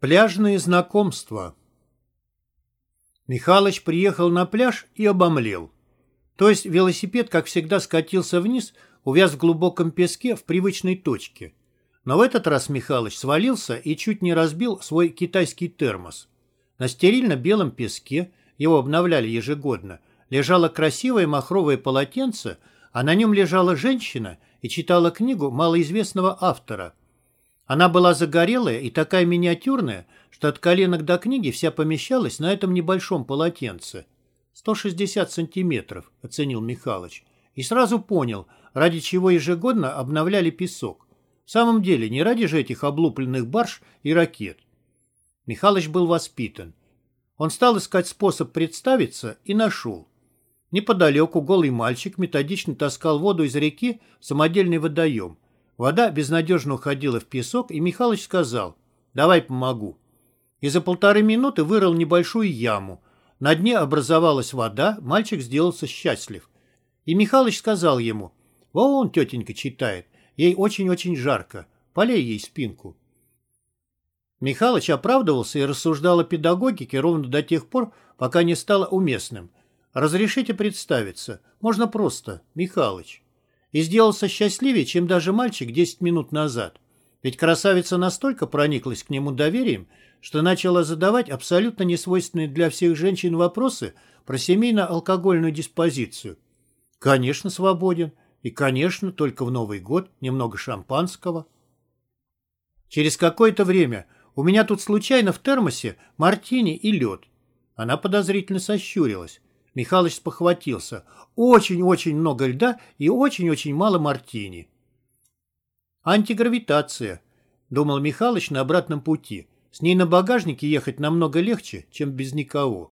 Пляжные знакомства Михалыч приехал на пляж и обомлел. То есть велосипед, как всегда, скатился вниз, увяз в глубоком песке в привычной точке. Но в этот раз Михалыч свалился и чуть не разбил свой китайский термос. На стерильно-белом песке, его обновляли ежегодно, лежало красивое махровое полотенце, а на нем лежала женщина и читала книгу малоизвестного автора – она была загорелая и такая миниатюрная, что от коленок до книги вся помещалась на этом небольшом полотенце. 160 сантиметров, оценил Михалыч. И сразу понял, ради чего ежегодно обновляли песок. В самом деле, не ради же этих облупленных барж и ракет. Михалыч был воспитан. Он стал искать способ представиться и нашел. Неподалеку голый мальчик методично таскал воду из реки в самодельный водоем – Вода безнадежно уходила в песок, и Михалыч сказал «давай помогу». И за полторы минуты вырыл небольшую яму. На дне образовалась вода, мальчик сделался счастлив. И Михалыч сказал ему «вон тетенька читает, ей очень-очень жарко, полей ей спинку». Михалыч оправдывался и рассуждал о педагогике ровно до тех пор, пока не стало уместным. «Разрешите представиться? Можно просто. Михалыч» и сделался счастливее, чем даже мальчик 10 минут назад. Ведь красавица настолько прониклась к нему доверием, что начала задавать абсолютно несвойственные для всех женщин вопросы про семейно-алкогольную диспозицию. Конечно, свободен. И, конечно, только в Новый год немного шампанского. Через какое-то время у меня тут случайно в термосе мартини и лед. Она подозрительно сощурилась. Михалыч спохватился. Очень-очень много льда и очень-очень мало мартини. Антигравитация, думал Михалыч на обратном пути. С ней на багажнике ехать намного легче, чем без никого.